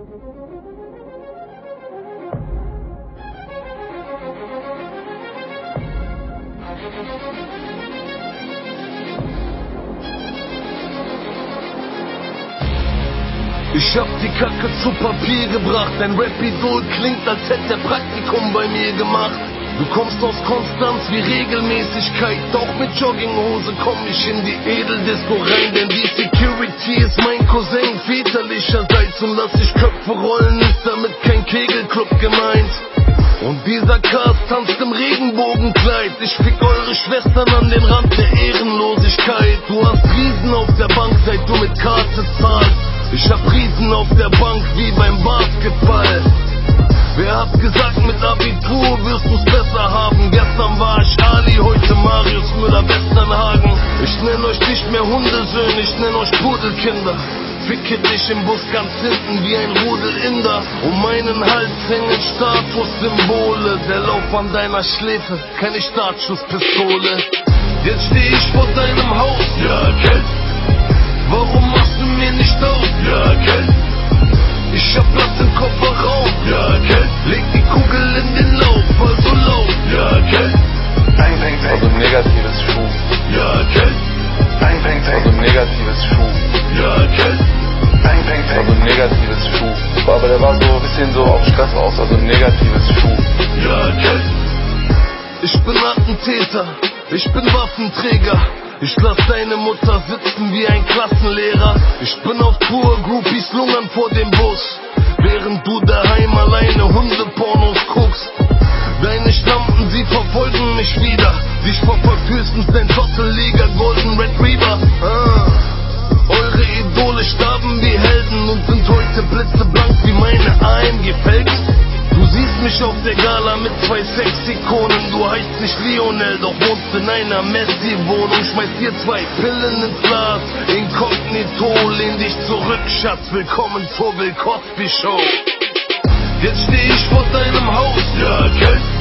Ich hab die Kacke zu Papier gebracht. Dein Rap-Idol klingt, als hätte er Praktikum bei mir gemacht. Du kommst aus Konstanz wie Regelmäßigkeit. Doch mit Jogginghose komm ich in die Edeldisco rein. Denn die Security ist mein Cousin väterlicherseits. Und lass ich rollen, ist damit kein Kegelclub gemeint. Und dieser Cast tanzt im Regenbogenkleid. Ich fick eure Schwestern an den Rand der Ehrenlosigkeit. Du hast Riesen auf der Bank, seit du mit Karte zahlst. Ich hab Riesen auf der Bank wie beim Basketball. Wer hat gesagt, mit Abitur wirst du's besser haben? Gestern war ich Ali, heute Marius Müller-Westernhagen. Ich nenn euch nicht mehr Hundesöhne, ich nenn euch Pudelkinder. Ficke dich im Bus ganz hinten wie ein Rudel Inder. Um meinen Hals hängen Statussymbole. Der Lauf an deiner Schläfe, keine Startschusspistole. Jetzt steh ich vor deinem Haus, ja, kennt. Negatives Schuh. Aber der war so ein bisschen so auf Stress aus, also negatives Schuh. Ja, kenn. Ich bin Attentäter, ich bin Waffenträger. Ich lass deine Mutter sitzen wie ein Klassenlehrer. Ich bin auf Tour, Groupies lungern vor dem Bus. Während du daheim alleine Felgen. Du siehst mich auf der Gala mit zwei Sexikonen. Du heißt nicht Lionel, doch wohnst in einer Messi-Wohnung. Schmeiß dir zwei Pillen ins Glas. Inkognito, lehn dich zurück, Schatz. Willkommen zur Bill Cosby Show. Jetzt steh ich vor deinem Haus, ja, kenn.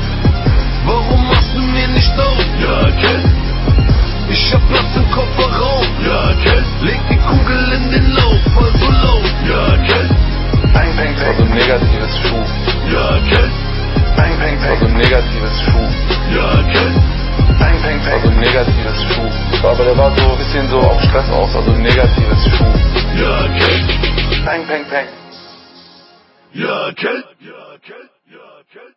Negatives Schuh. Aber der war so ein bisschen so auf Stress aus, also negatives Schuh. Ja, kenn. Bang, bang, bang. Ja, kenn. Ja, kenn. Ja, kenn.